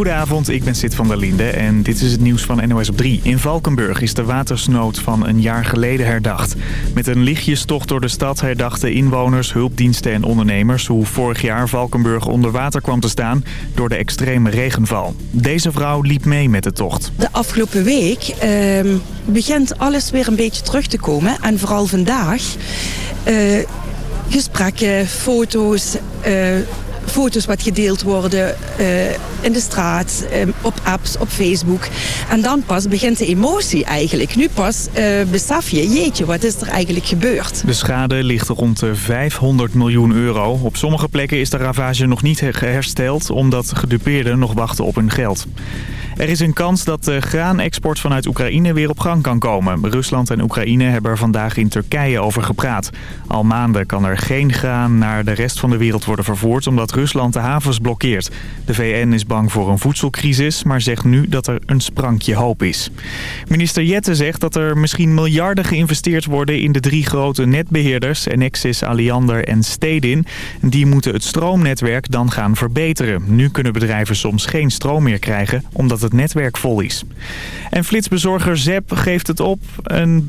Goedenavond, ik ben Sid van der Linde en dit is het nieuws van NOS op 3. In Valkenburg is de watersnood van een jaar geleden herdacht. Met een lichtjestocht door de stad herdachten inwoners, hulpdiensten en ondernemers... hoe vorig jaar Valkenburg onder water kwam te staan door de extreme regenval. Deze vrouw liep mee met de tocht. De afgelopen week eh, begint alles weer een beetje terug te komen. En vooral vandaag... Eh, gesprekken, foto's, uh, foto's wat gedeeld worden uh, in de straat, um, op apps, op Facebook. En dan pas begint de emotie eigenlijk. Nu pas uh, je, jeetje, wat is er eigenlijk gebeurd? De schade ligt rond de 500 miljoen euro. Op sommige plekken is de ravage nog niet hersteld... omdat gedupeerden nog wachten op hun geld. Er is een kans dat de graanexport vanuit Oekraïne weer op gang kan komen. Rusland en Oekraïne hebben er vandaag in Turkije over gepraat. Al maanden kan er geen graan naar de rest van de wereld worden vervoerd... omdat Rusland de havens blokkeert. De VN is bang voor een voedselcrisis, maar zegt nu dat er een sprankje hoop is. Minister Jette zegt dat er misschien miljarden geïnvesteerd worden... in de drie grote netbeheerders, Enexis, Alliander en Stedin. Die moeten het stroomnetwerk dan gaan verbeteren. Nu kunnen bedrijven soms geen stroom meer krijgen... omdat het netwerk vol is. En flitsbezorger Zep geeft het op.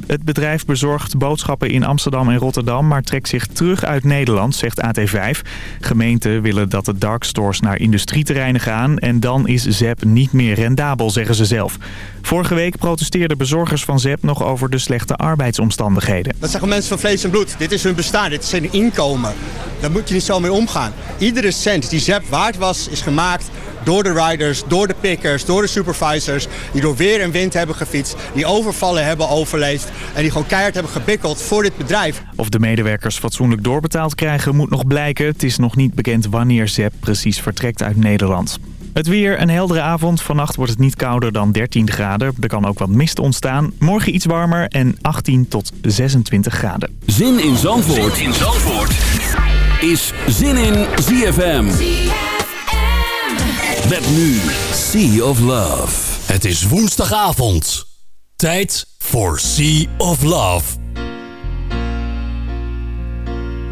Het bedrijf bezorgt boodschappen in Amsterdam en Rotterdam... maar trekt zich terug uit Nederland, zegt AT5. Gemeenten willen dat de darkstores naar industrieterreinen gaan... en dan is Zep niet meer rendabel, zeggen ze zelf. Vorige week protesteerden bezorgers van Zep nog over de slechte arbeidsomstandigheden. Dat zeggen mensen van vlees en bloed. Dit is hun bestaan, dit is hun inkomen. Daar moet je niet zo mee omgaan. Iedere cent die Zep waard was, is gemaakt door de riders, door de pickers, door de supervisors... die door weer en wind hebben gefietst, die overvallen hebben overleefd... en die gewoon keihard hebben gebikkeld voor dit bedrijf. Of de medewerkers fatsoenlijk doorbetaald krijgen moet nog blijken. Het is nog niet bekend wanneer ZEP precies vertrekt uit Nederland. Het weer, een heldere avond. Vannacht wordt het niet kouder dan 13 graden. Er kan ook wat mist ontstaan. Morgen iets warmer en 18 tot 26 graden. Zin in Zandvoort, zin in Zandvoort. is Zin in ZFM. Met nu Sea of Love. Het is woensdagavond. Tijd voor Sea of Love.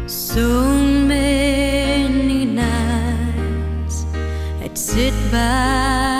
So many nights I'd sit by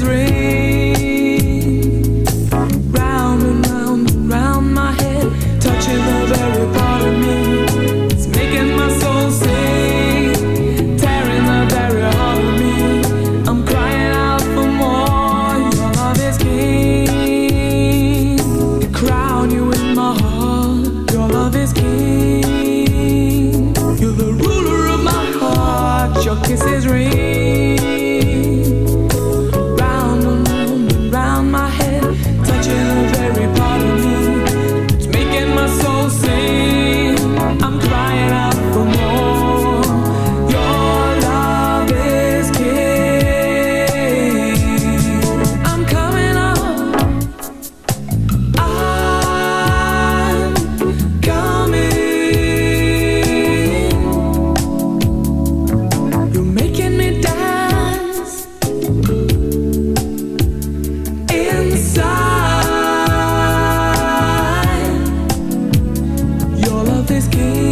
is always keep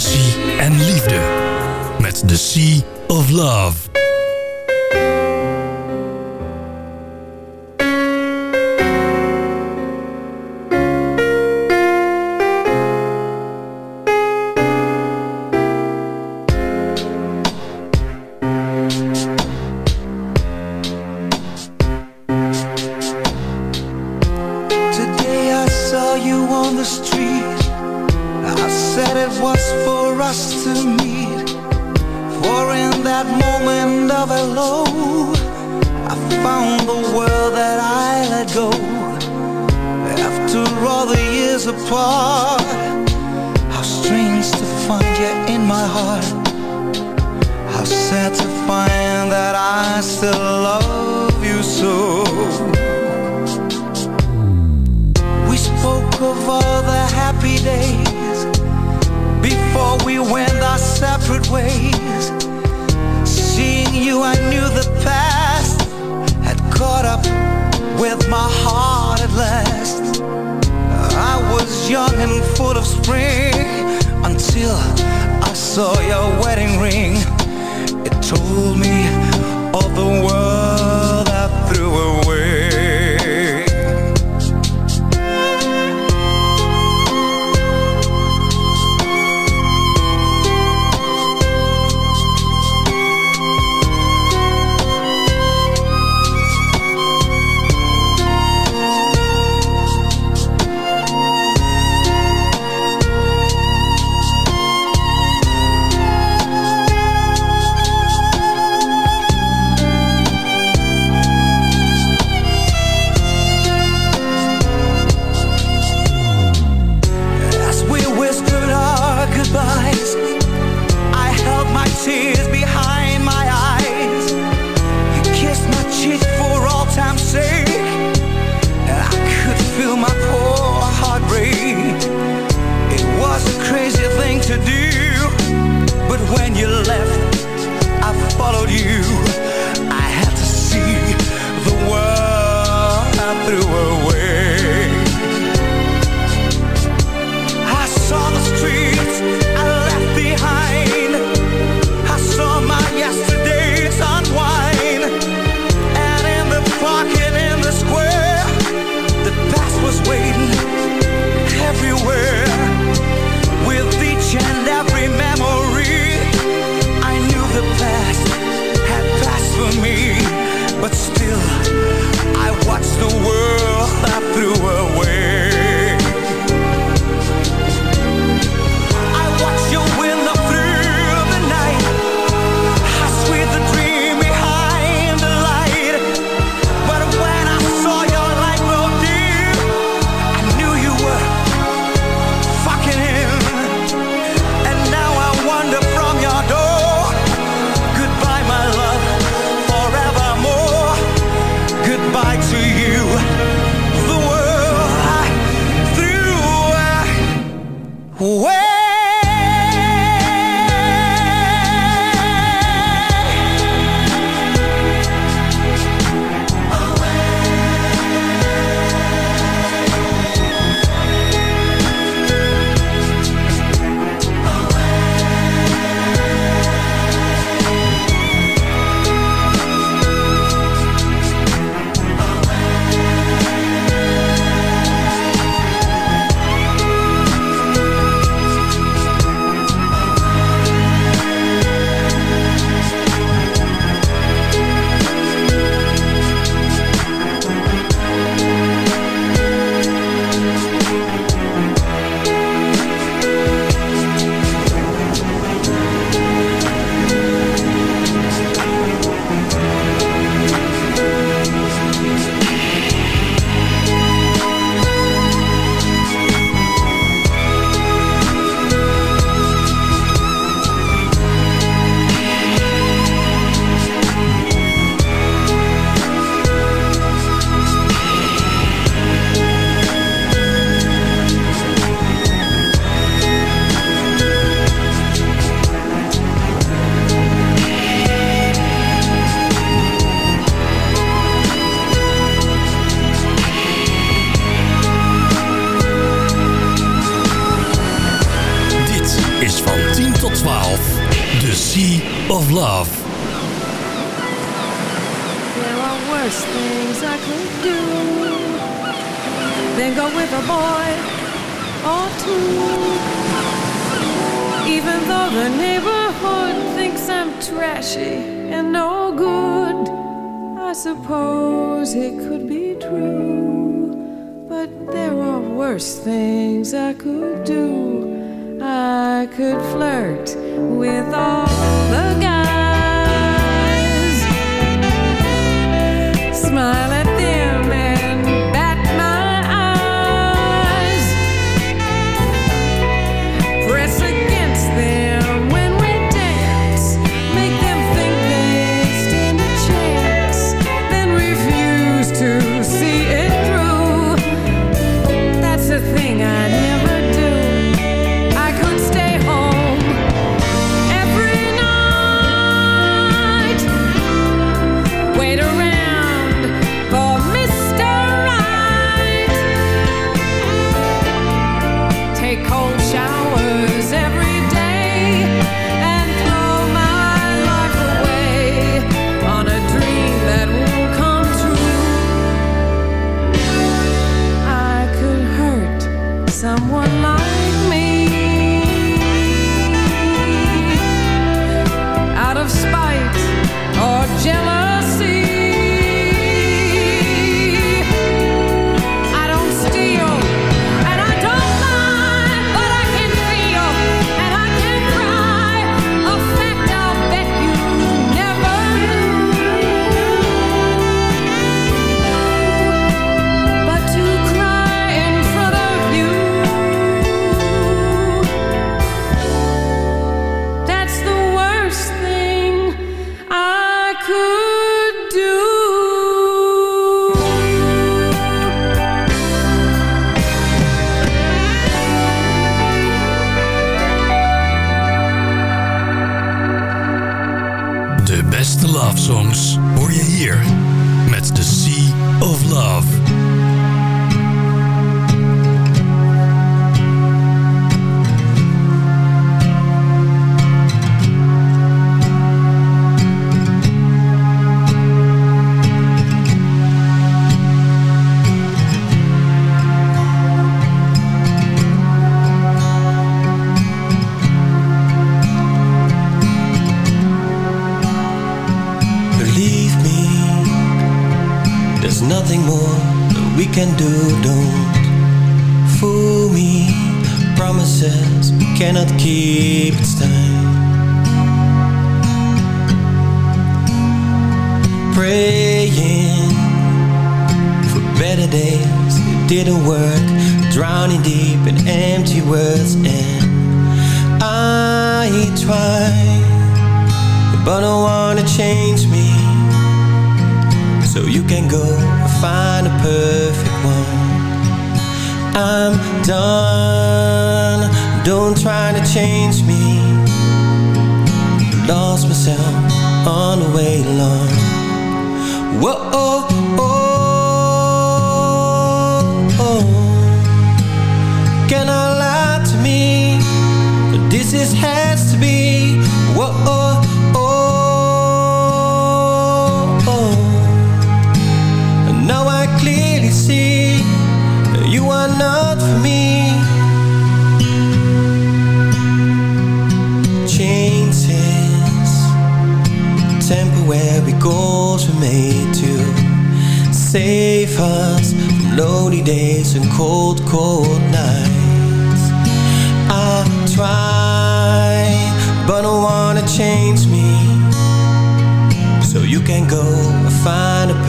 passie en liefde. Met The Sea of Love.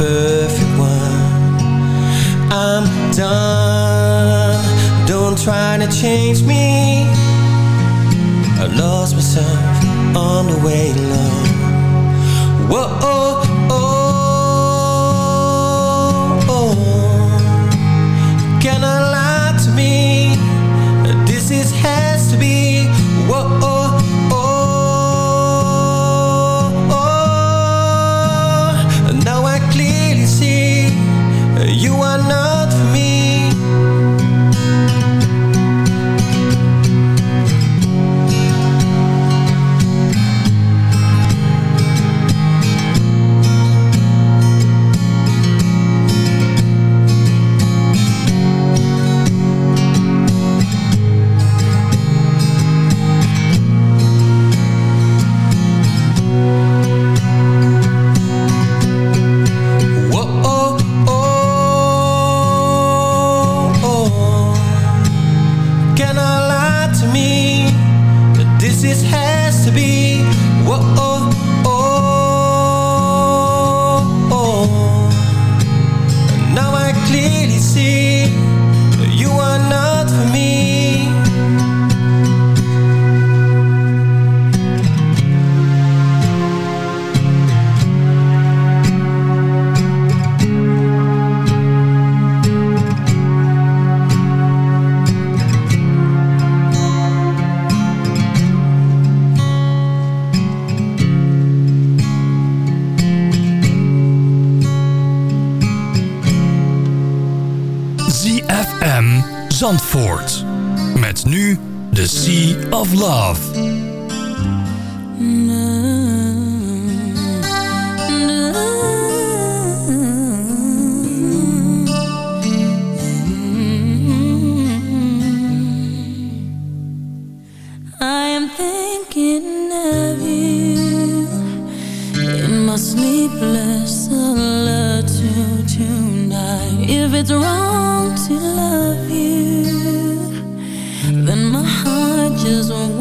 perfect one. I'm done. Don't try to change me. I lost myself on the way along. Whoa. Sea of Love. sleepless solitude tonight If it's wrong to love is a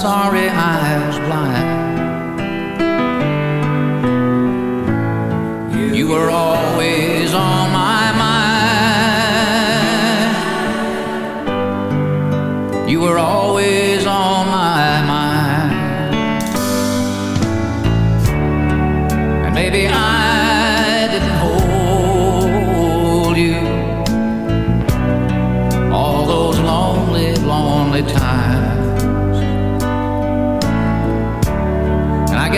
sorry I was blind. You were all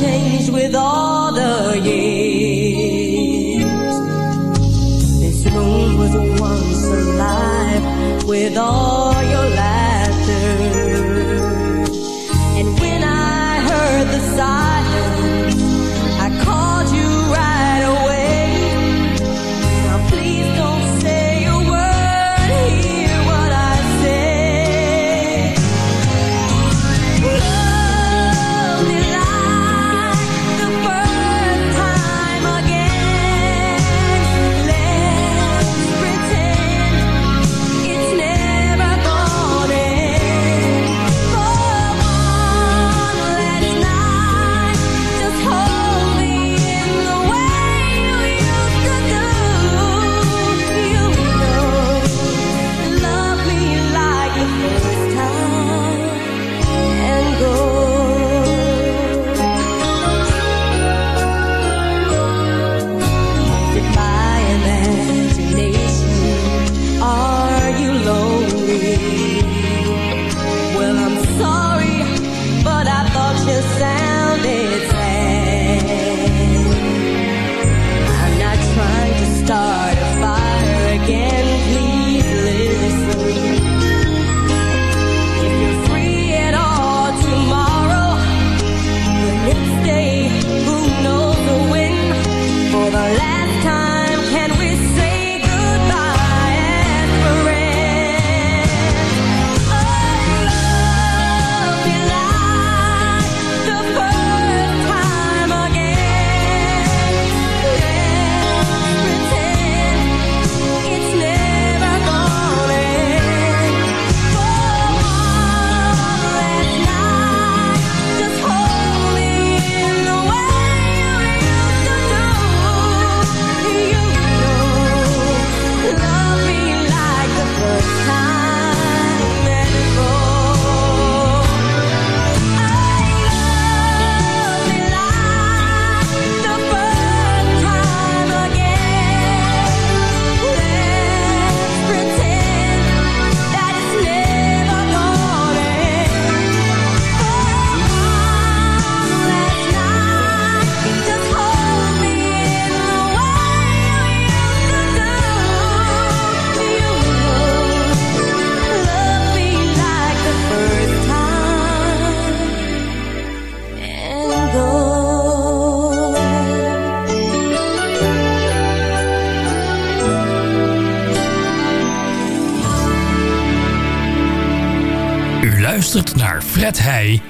changed with all the years. This room was once alive with all your life. naar Fred Heij.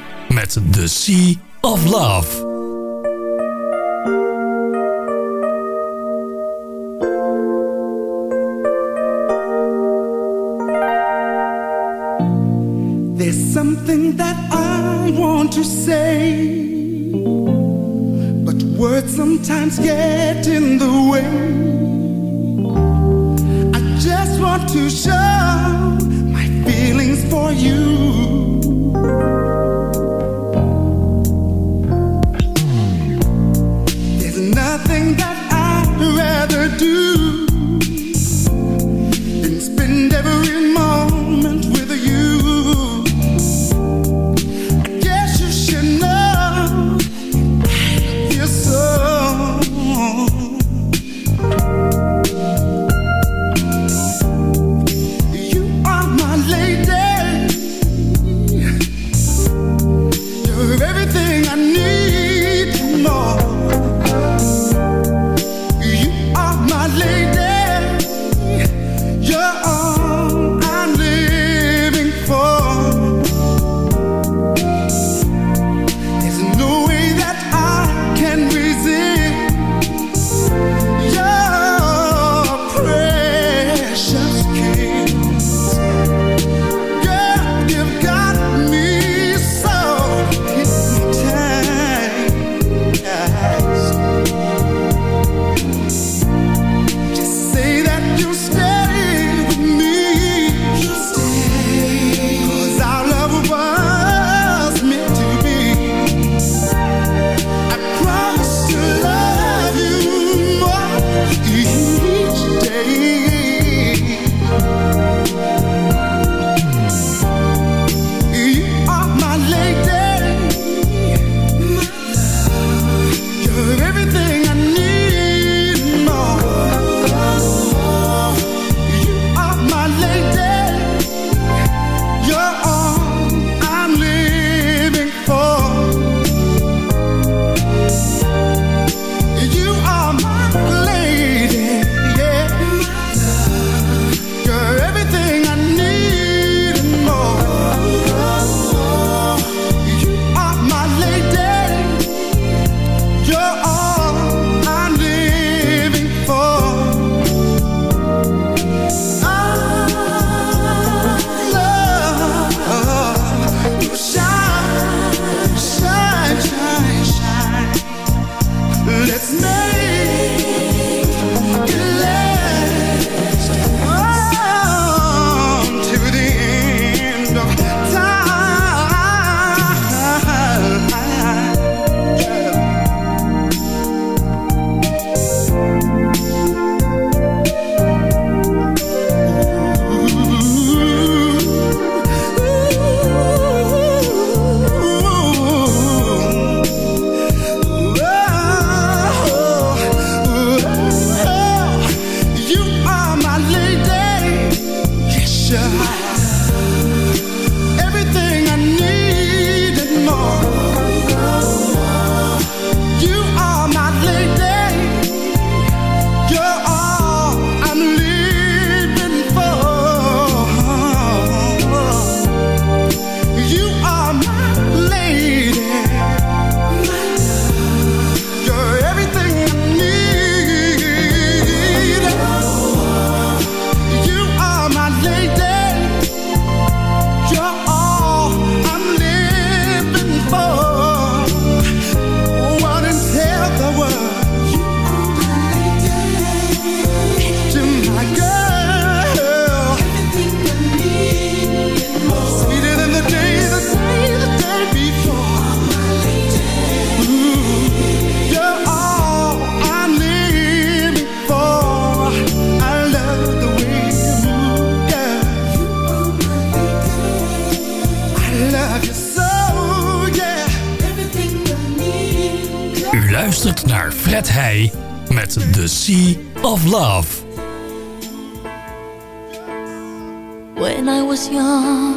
luistert naar Fred Heij met The Sea of Love. When I was young,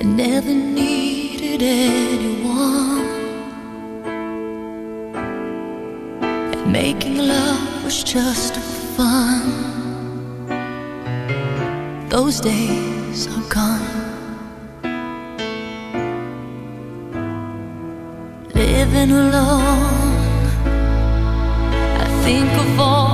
I never needed anyone. And making love was just fun. Those days are gone. living alone. I think of all.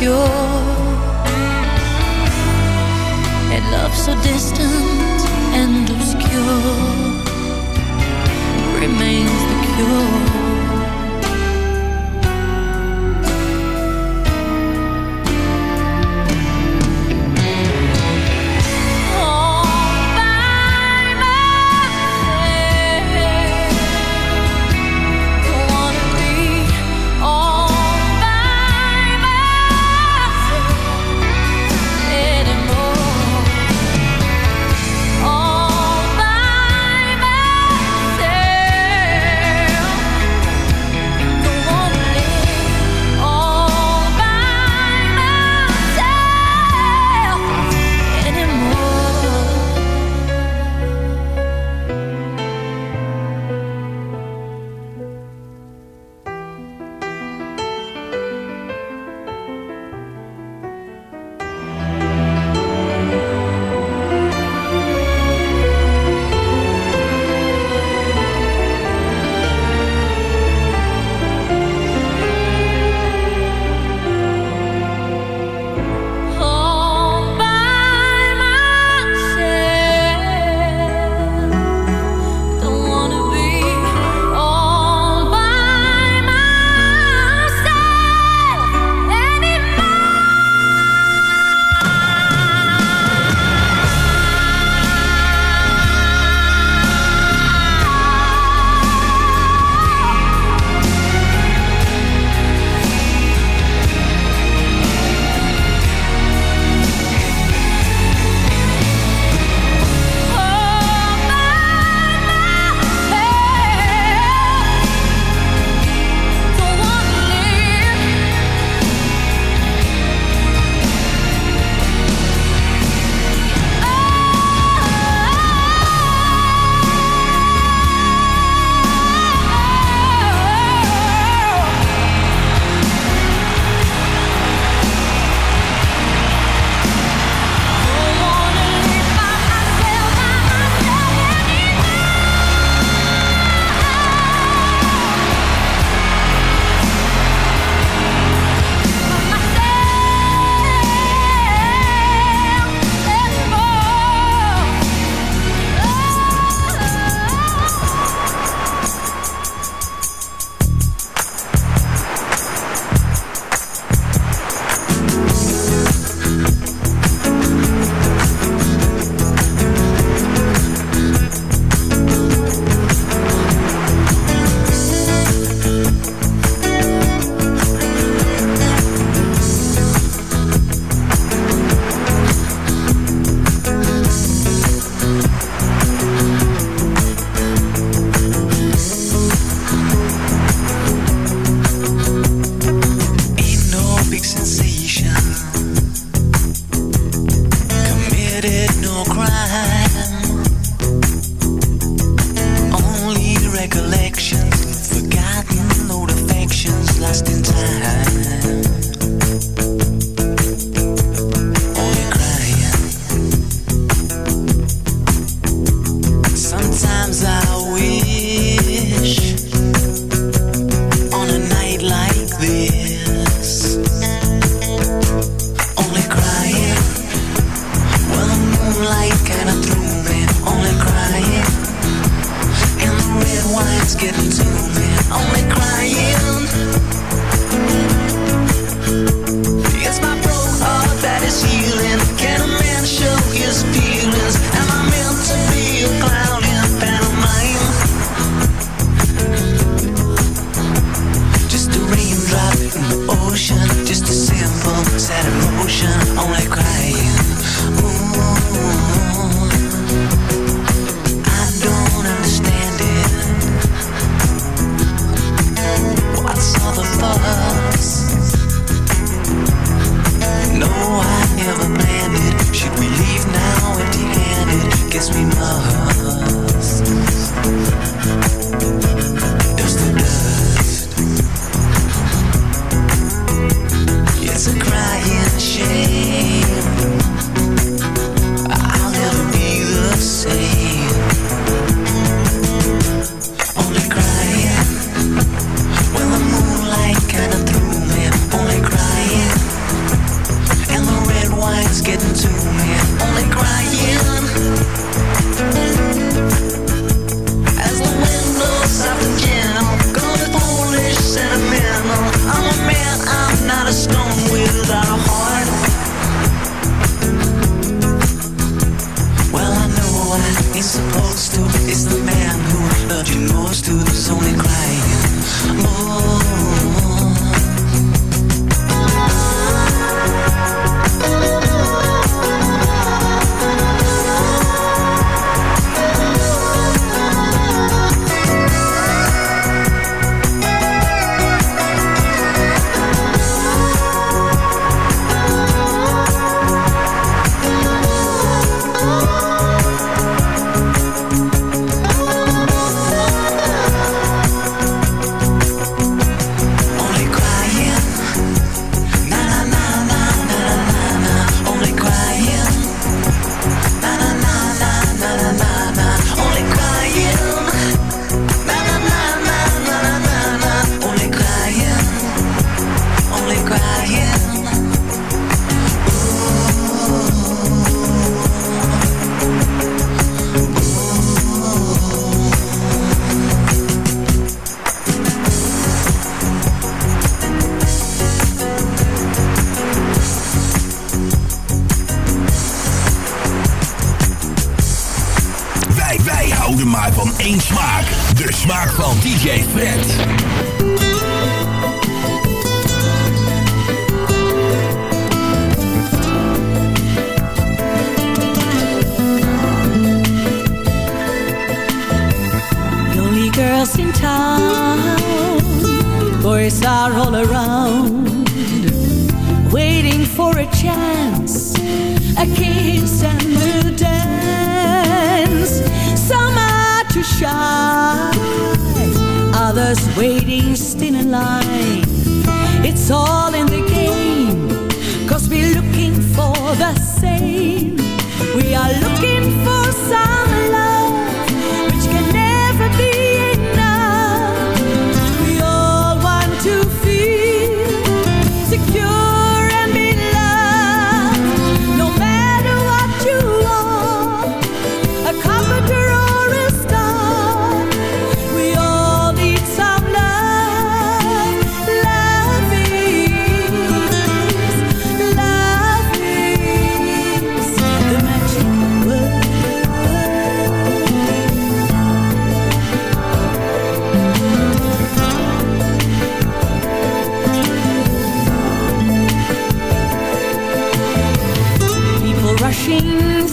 pure. And love so distant and obscure remains the cure.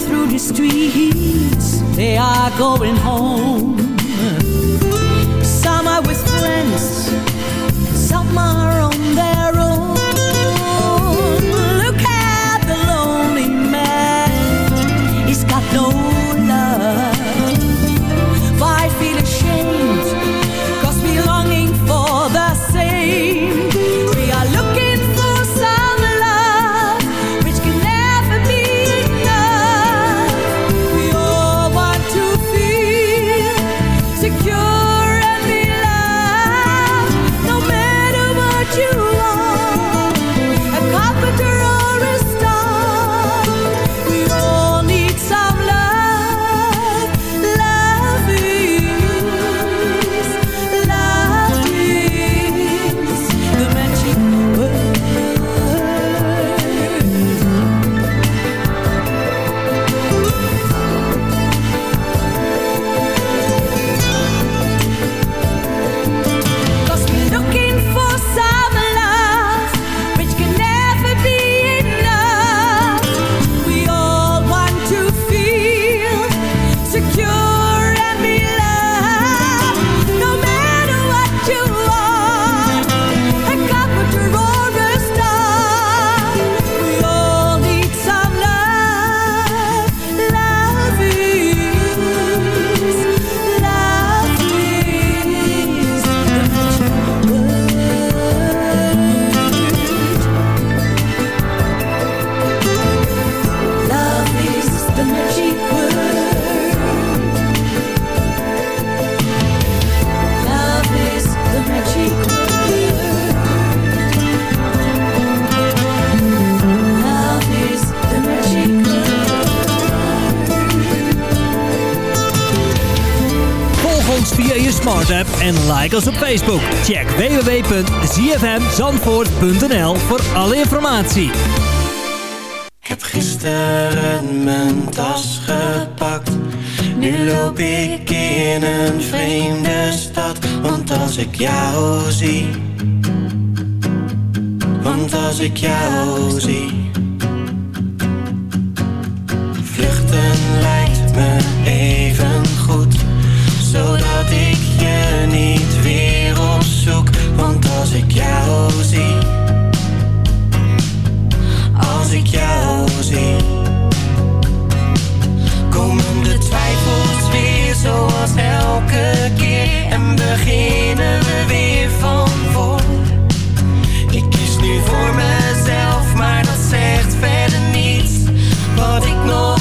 through the streets, they are going home. Some are with friends, some are on their own. En like us op Facebook. Check www.zfmzandvoort.nl voor alle informatie. Ik Heb gisteren mijn tas gepakt. Nu loop ik in een vreemde stad. Want als ik jou zie... Want als ik jou zie... Vluchten lijkt me even. Als ik jou zie. Als ik jou zie. Komen de twijfels weer zoals elke keer. En beginnen we weer van voor. Ik kies nu voor mezelf, maar dat zegt verder niets. Wat ik nog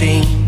sing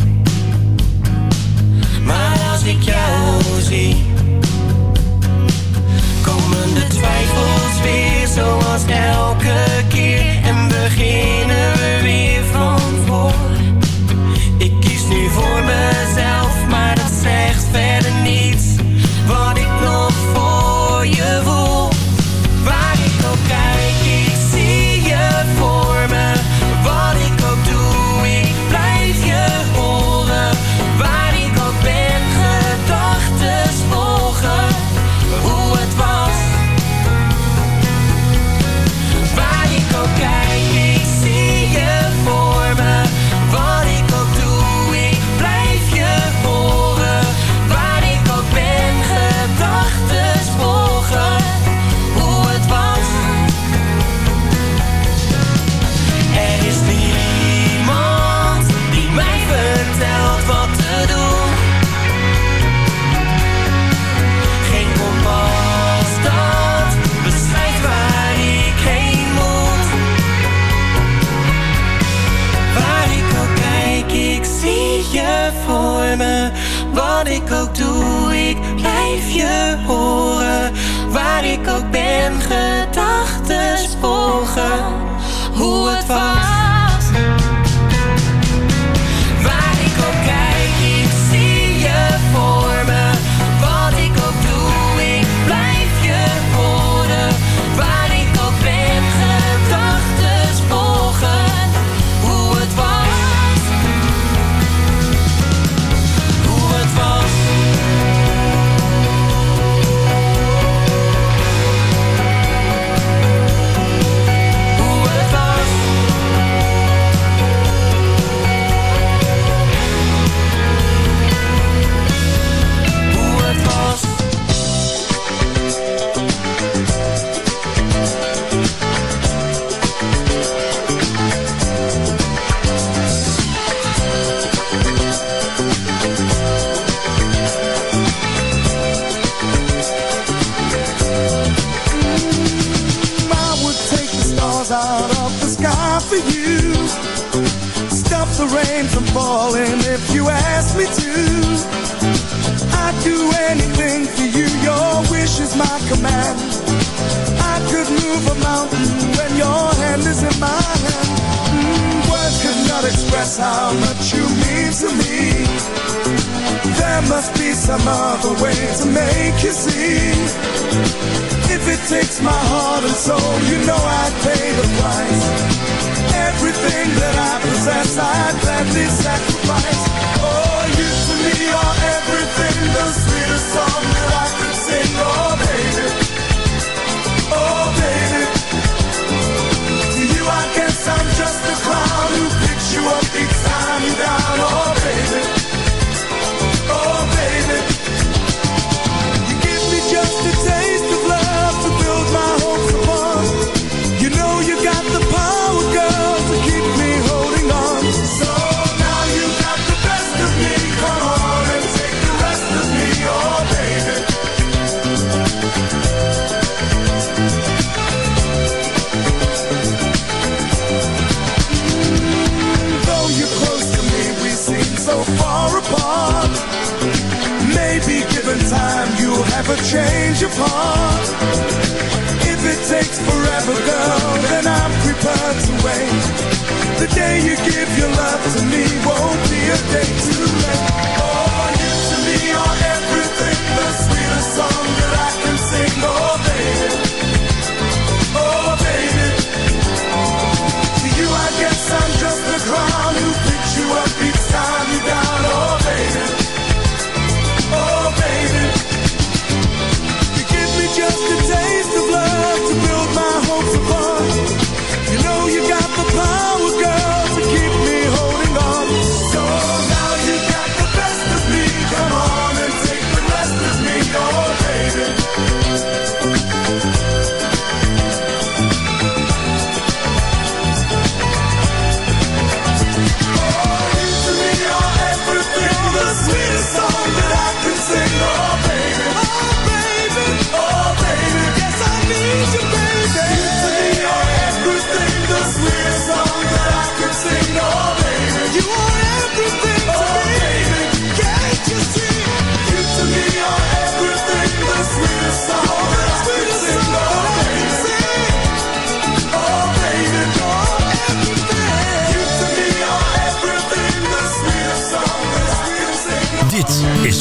apart. Maybe given time, you'll have a change of heart. If it takes forever, girl, then I'm prepared to wait. The day you give your love to me won't be a day too late. Oh, you to me are everything, the sweetest song that I can sing. Oh, baby.